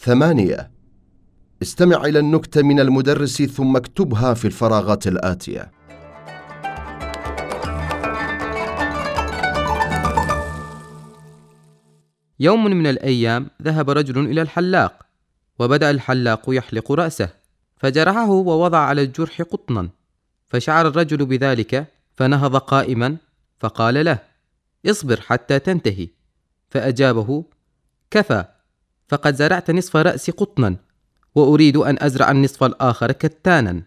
ثمانية. استمع إلى النكتة من المدرس ثم اكتبها في الفراغات الآتية. يوم من الأيام ذهب رجل إلى الحلاق وبدأ الحلاق يحلق رأسه فجرحه ووضع على الجرح قطنا فشعر الرجل بذلك فنهض قائما فقال له اصبر حتى تنتهي. فأجابه كفى. فقد زرعت نصف رأسي قطنا وأريد أن أزرع النصف الآخر كتانا.